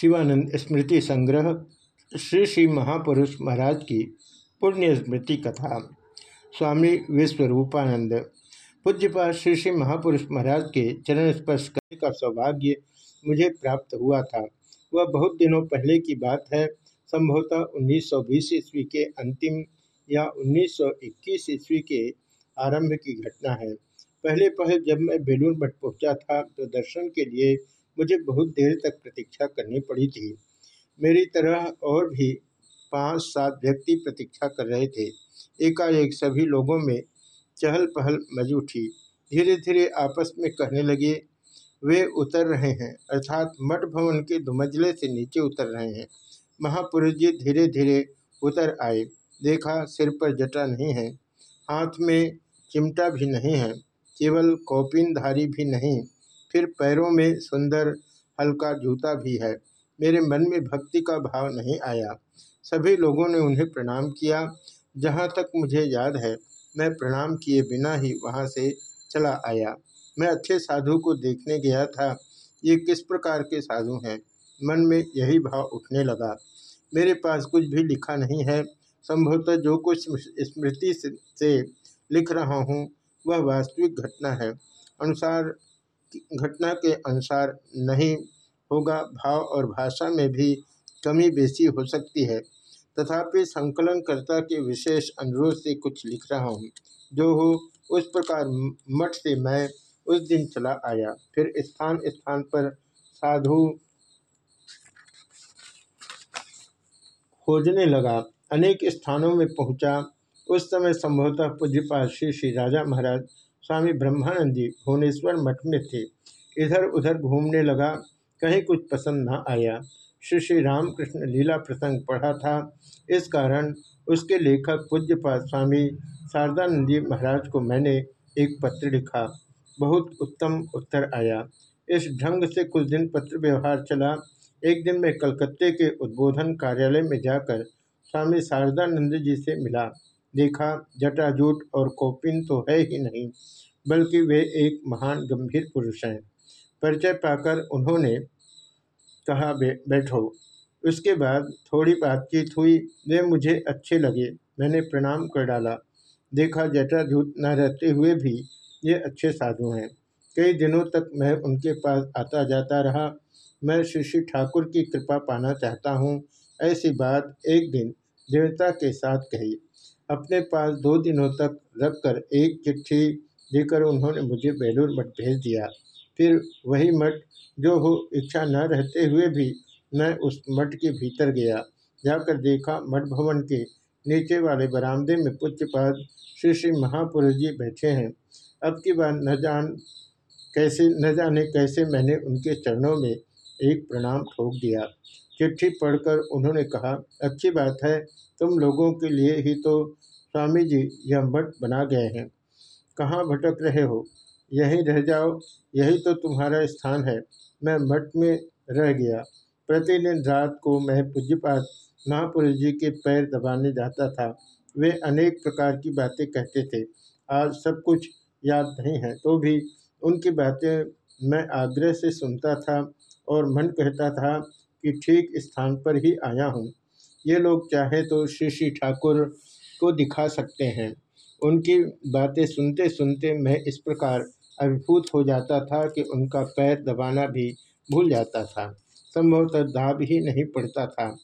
शिवानंद स्मृति संग्रह, श्री श्री महापुरुष महाराज की पुण्य स्मृति कथा, स्वामी विश्वरूपानंद पूज्यपात श्री श्री महापुरुष महाराज के चरण स्पर्श करने का सौभाग्य मुझे प्राप्त हुआ था। वह बहुत दिनों पहले की बात है, संभवतः 1920 ईस्वी के अंतिम या 1921 ईस्वी के आरंभ की घटना है। पहले पहले जब मैं बेलूर मठ पहुँचा था तो दर्शन के लिए मुझे बहुत देर तक प्रतीक्षा करनी पड़ी थी। मेरी तरह और भी पाँच सात व्यक्ति प्रतीक्षा कर रहे थे। एकाएक सभी लोगों में चहल पहल मज उठी। धीरे धीरे आपस में कहने लगे, वे उतर रहे हैं, अर्थात मठ भवन के दुमजले से नीचे उतर रहे हैं। महापुरुष जी धीरे धीरे उतर आए। देखा, सिर पर जटा नहीं है। हाथ में चिमटा भी नहीं है, केवल कौपिनधारी भी नहीं। फिर पैरों में सुंदर हल्का जूता भी है। मेरे मन में भक्ति का भाव नहीं आया। सभी लोगों ने उन्हें प्रणाम किया। जहाँ तक मुझे याद है, मैं प्रणाम किए बिना ही वहाँ से चला आया। मैं अच्छे साधु को देखने गया था। ये किस प्रकार के साधु हैं? मन में यही भाव उठने लगा। मेरे पास कुछ भी लिखा नहीं है। संभवतः जो कुछ स्मृति से लिख रहा हूँ, वह वास्तविक घटना है। अनुसार घटना के अनुसार नहीं होगा। भाव और भाषा में भी कमी बेसी हो सकती है। तथापि संकलनकर्ता के विशेष अनुरोध से कुछ लिख रहा हूँ। जो हो, उस प्रकार मठ से मैं उस दिन चला आया। फिर स्थान स्थान पर साधु खोजने लगा। अनेक स्थानों में पहुँचा। उस समय संभवतः पूज्यपात श्री श्री राजा महाराज स्वामी ब्रह्मानंद जी भुवनेश्वर मठ में थे। इधर उधर घूमने लगा, कहीं कुछ पसंद न आया। श्री श्री रामकृष्ण लीला प्रसंग पढ़ा था। इस कारण उसके लेखक पूज्यपात स्वामी शारदानंद जी महाराज को मैंने एक पत्र लिखा। बहुत उत्तम उत्तर आया। इस ढंग से कुछ दिन पत्र व्यवहार चला। एक दिन मैं कलकत्ते के उद्बोधन कार्यालय में जाकर स्वामी शारदानंद जी से मिला। देखा जटाजूट और कौपिन तो है ही नहीं बल्कि वे एक महान गंभीर पुरुष हैं। परिचय पाकर उन्होंने कहा बे, बैठो। उसके बाद थोड़ी बातचीत हुई। वे मुझे अच्छे लगे। मैंने प्रणाम कर डाला। देखा जटाजूट न रहते हुए भी ये अच्छे साधु हैं। कई दिनों तक मैं उनके पास आता जाता रहा। मैं श्री श्री ठाकुर की कृपा पाना चाहता हूँ। ऐसी बात एक दिन दृढ़ता के साथ कही। अपने पास दो दिनों तक रखकर एक चिट्ठी देकर उन्होंने मुझे बेलूर मठ भेज दिया। फिर वही मठ जो हो इच्छा न रहते हुए भी मैं उस मठ के भीतर गया। जाकर देखा मठ भवन के नीचे वाले बरामदे में पुत्रपाद श्री श्री महापुरुष जी बैठे हैं। अब की बार न जान कैसे न जाने कैसे मैंने उनके चरणों में एक प्रणाम ठोक दिया। चिट्ठी पढ़कर उन्होंने कहा, अच्छी बात है, तुम लोगों के लिए ही तो स्वामी जी, यह मठ बना गए हैं। कहाँ भटक रहे हो? यहीं रह जाओ, यही तो तुम्हारा स्थान है। मैं मठ में रह गया। प्रतिदिन रात को मैं पूज्यपात महापुरुष जी के पैर दबाने जाता था। वे अनेक प्रकार की बातें कहते थे। आज सब कुछ याद नहीं है तो भी उनकी बातें मैं आग्रह से सुनता था और मन कहता था कि ठीक स्थान पर ही आया हूँ। ये लोग चाहे तो श्री श्री ठाकुर को दिखा सकते हैं। उनकी बातें सुनते सुनते मैं इस प्रकार अभिभूत हो जाता था कि उनका पैर दबाना भी भूल जाता था। संभवतः दाब ही नहीं पड़ता था।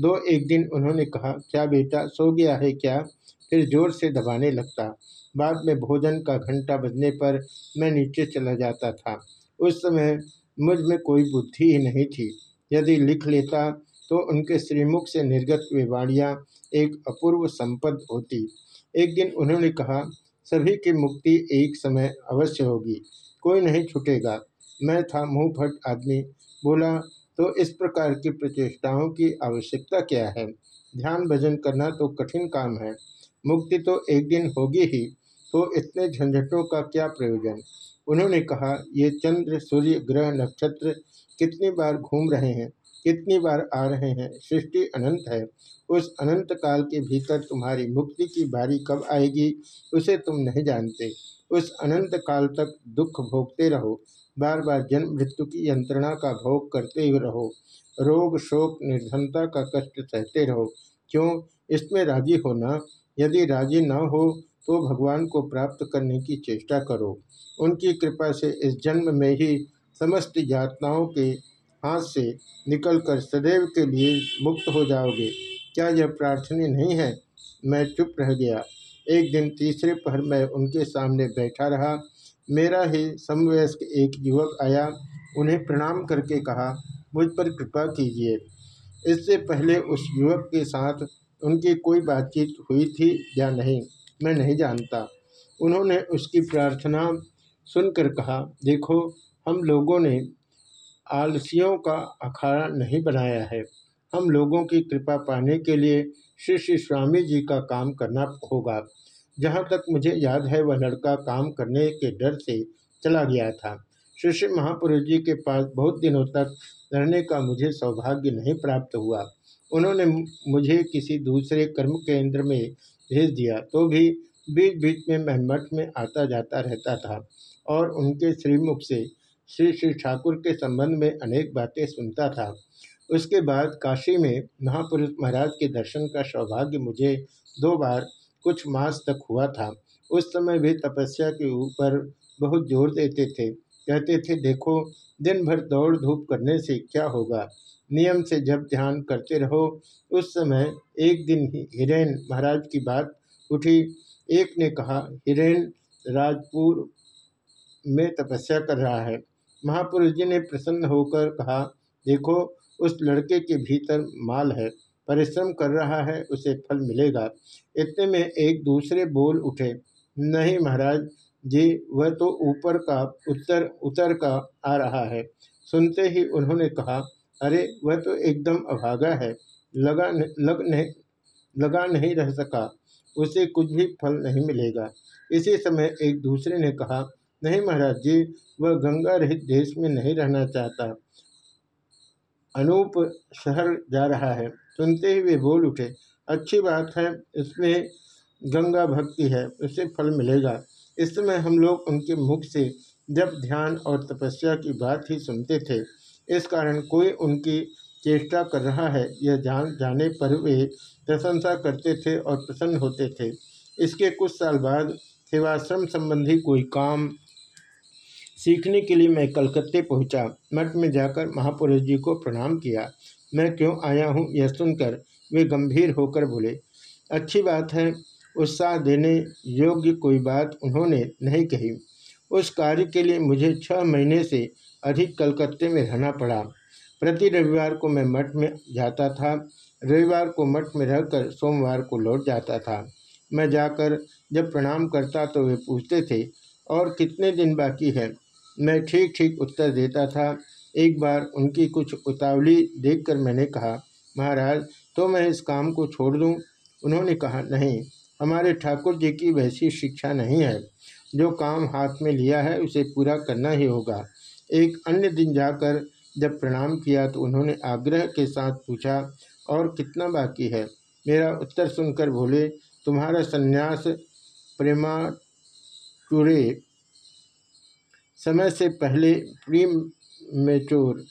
दो एक दिन उन्होंने कहा, क्या बेटा, सो गया है क्या? फिर ज़ोर से दबाने लगता। बाद में भोजन का घंटा बजने पर मैं नीचे चला जाता था। उस समय मुझमें कोई बुद्धि ही नहीं थी। यदि लिख लेता तो उनके श्रीमुख से निर्गत हुई वाणियाँ एक अपूर्व संपद होती। एक दिन उन्होंने कहा, सभी की मुक्ति एक समय अवश्य होगी, कोई नहीं छूटेगा। मैं था मुँह फट आदमी। बोला तो इस प्रकार की प्रचेष्टाओं की आवश्यकता क्या है? ध्यान भजन करना तो कठिन काम है। मुक्ति तो एक दिन होगी ही तो इतने झंझटों का क्या प्रयोजन? उन्होंने कहा, ये चंद्र, सूर्य, ग्रह, नक्षत्र कितनी बार घूम रहे हैं? कितनी बार आ रहे हैं? सृष्टि अनंत है। उस अनंत काल के भीतर तुम्हारी मुक्ति की बारी कब आएगी, उसे तुम नहीं जानते। उस अनंत काल तक दुख भोगते रहो। बार बार जन्म मृत्यु की यंत्रणा का भोग करते ही रहो। रोग, शोक, निर्धनता का कष्ट सहते रहो। क्यों? इसमें राज़ी होना। यदि राज़ी न हो तो भगवान को प्राप्त करने की चेष्टा करो। उनकी कृपा से इस जन्म में ही समस्त यातनाओं के हाथ से निकलकर सदैव के लिए मुक्त हो जाओगे। क्या यह प्रार्थना नहीं है? मैं चुप रह गया। एक दिन तीसरे पहर मैं उनके सामने बैठा रहा। मेरा ही समवयस्क एक युवक आया। उन्हें प्रणाम करके कहा, मुझ पर कृपा कीजिए। इससे पहले उस युवक के साथ उनकी कोई बातचीत हुई थी या नहीं, मैं नहीं जानता। उन्होंने उसकी प्रार्थना सुनकर कहा, देखो, हम लोगों ने आलसियों का अखाड़ा नहीं बनाया है। हम लोगों की कृपा पाने के लिए श्री श्री स्वामी जी का काम करना होगा। जहाँ तक मुझे याद है, वह लड़का काम करने के डर से चला गया था। श्री श्री महापुरुष जी के पास बहुत दिनों तक रहने का मुझे सौभाग्य नहीं प्राप्त हुआ। उन्होंने मुझे किसी दूसरे कर्म केंद्र में भेज दिया तो भी बीच बीच में मैं मठ में आता जाता रहता था और उनके श्रीमुख से श्री श्री ठाकुर के संबंध में अनेक बातें सुनता था। उसके बाद काशी में महापुरुष महाराज के दर्शन का सौभाग्य मुझे दो बार कुछ मास तक हुआ था। उस समय भी तपस्या के ऊपर बहुत ज़ोर देते थे। कहते थे, देखो, दिन भर दौड़ धूप करने से क्या होगा? नियम से जब ध्यान करते रहो, उस समय एक दिन ही हिरेन महाराज की बात उठी। एक ने कहा, हिरेन राजपुर में तपस्या कर रहा है। महापुरुष जी ने प्रसन्न होकर कहा देखो उस लड़के के भीतर माल है परिश्रम कर रहा है उसे फल मिलेगा। इतने में एक दूसरे बोल उठे नहीं महाराज जी वह तो ऊपर का उत्तर उतर का आ रहा है। सुनते ही उन्होंने कहा अरे वह तो एकदम अभागा है लगा न, लग नहीं लगा नहीं रह सका उसे कुछ भी फल नहीं मिलेगा। इसी समय एक दूसरे ने कहा नहीं महाराज जी, वह गंगा रहित देश में नहीं रहना चाहता। अनूप शहर जा रहा है। सुनते ही वे बोल उठे, अच्छी बात है, इसमें गंगा भक्ति है, उसे फल मिलेगा। इस समय हम लोग उनके मुख से जब ध्यान और तपस्या की बात ही सुनते थे, इस कारण कोई उनकी चेष्टा कर रहा है यह जान, जाने पर वे प्रशंसा करते थे और प्रसन्न होते थे। इसके कुछ साल बाद सेवाश्रम संबंधी कोई काम सीखने के लिए मैं कलकत्ते पहुँचा। मठ में जाकर महापुरुष जी को प्रणाम किया। मैं क्यों आया हूँ यह सुनकर वे गंभीर होकर बोले, अच्छी बात है, उत्साह देने योग्य कोई बात उन्होंने नहीं कही। उस कार्य के लिए मुझे छः महीने से अधिक कलकत्ते में रहना पड़ा। प्रति रविवार को मैं मठ में जाता था। रविवार को मठ में रहकर सोमवार को लौट जाता था। मैं जाकर जब प्रणाम करता तो वे पूछते थे, और कितने दिन बाकी है? मैं ठीक ठीक उत्तर देता था। एक बार उनकी कुछ उतावली देखकर मैंने कहा, महाराज तो मैं इस काम को छोड़ दूँ? उन्होंने कहा, नहीं, हमारे ठाकुर जी की वैसी शिक्षा नहीं है। जो काम हाथ में लिया है, उसे पूरा करना ही होगा। एक अन्य दिन जाकर जब प्रणाम किया तो उन्होंने आग्रह के साथ पूछा, और कितना बाकी है? मेरा उत्तर सुनकर बोले, तुम्हारा संन्यास प्रेमा टूरे समय से पहले प्री मेचोर।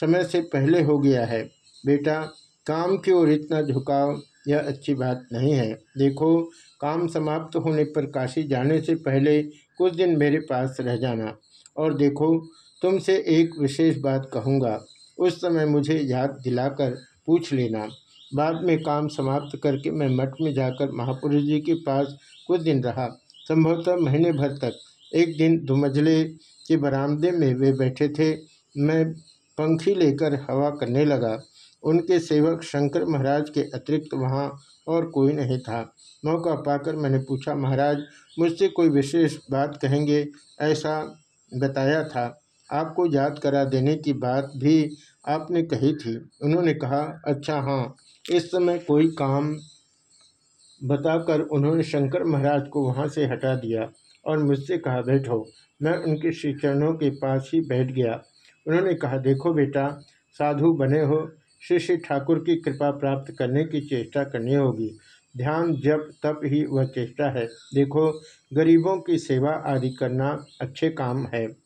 समय से पहले हो गया है। बेटा, काम की ओर इतना झुकाव, यह अच्छी बात नहीं है। देखो, काम समाप्त होने पर काशी जाने से पहले कुछ दिन मेरे पास रह जाना। और देखो, तुमसे एक विशेष बात कहूँगा। उस समय मुझे याद दिलाकर पूछ लेना। बाद में काम समाप्त करके मैं मठ में जाकर महापुरुष जी के पास कुछ दिन रहा। संभवतः महीने भर तक एक दिन दुमजले के बरामदे में वे बैठे थे। मैं पंखी लेकर हवा करने लगा। उनके सेवक शंकर महाराज के अतिरिक्त वहाँ और कोई नहीं था। मौका पाकर मैंने पूछा, महाराज, मुझसे कोई विशेष बात कहेंगे? ऐसा बताया था। आपको याद करा देने की बात भी आपने कही थी। उन्होंने कहा अच्छा हाँ। इस समय कोई काम बताकर उन्होंने शंकर महाराज को वहाँ से हटा दिया। और मुझसे कहा, बैठो। मैं उनके श्री चरणों के पास ही बैठ गया। उन्होंने कहा, देखो बेटा, साधु बने हो। श्री श्री ठाकुर की कृपा प्राप्त करने की चेष्टा करनी होगी। ध्यान जब तब ही वह चेष्टा है। देखो, गरीबों की सेवा आदि करना अच्छे काम है।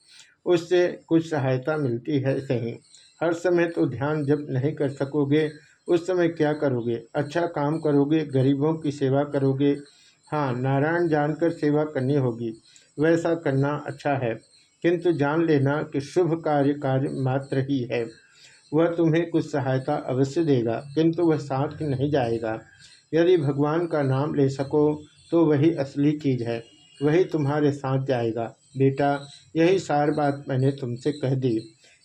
उससे कुछ सहायता मिलती है सही। हर समय तो ध्यान जब नहीं कर सकोगे। उस समय क्या करोगे? अच्छा काम करोगे, गरीबों की सेवा करोगे। हाँ नारायण जानकर सेवा करनी होगी, वैसा करना अच्छा है। किंतु जान लेना कि शुभ कार्य कार्य मात्र ही है। वह तुम्हें कुछ सहायता अवश्य देगा, किंतु वह साथ नहीं जाएगा। यदि भगवान का नाम ले सको तो वही असली चीज़ है, वही तुम्हारे साथ जाएगा। बेटा, यही सार बात मैंने तुमसे कह दी।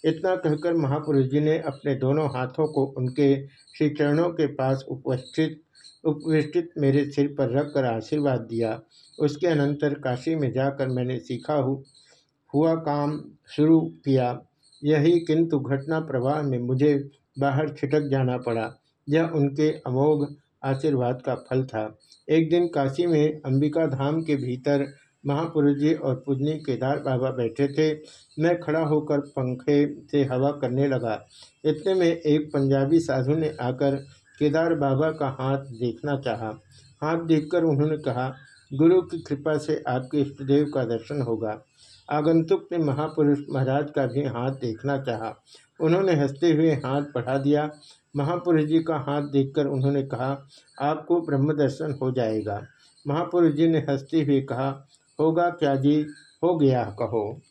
इतना कहकर महापुरुष जी ने अपने दोनों हाथों को उनके श्री चरणों के पास उपस्थित उपविष्टित मेरे सिर पर रखकर आशीर्वाद दिया। उसके अनंतर काशी में जाकर मैंने सीखा हुआ काम शुरू किया। यही किंतु घटना प्रवाह में मुझे बाहर छिटक जाना पड़ा। यह उनके अमोघ आशीर्वाद का फल था। एक दिन काशी में अंबिका धाम के भीतर महापुरुष जी और पूजनी केदार बाबा बैठे थे। मैं खड़ा होकर पंखे से हवा करने लगा। इतने में एक पंजाबी साधु ने आकर केदार बाबा का हाथ देखना चाहा। हाथ देखकर उन्होंने कहा, गुरु की कृपा से आपके इष्टदेव का दर्शन होगा। आगंतुक ने महापुरुष महाराज का भी हाथ देखना चाहा। उन्होंने हँसते हुए हाथ बढ़ा दिया। महापुरुष जी का हाथ देखकर उन्होंने कहा, आपको ब्रह्म दर्शन हो जाएगा। महापुरुष जी ने हँसते हुए कहा, होगा क्या जी? हो गया, कहो।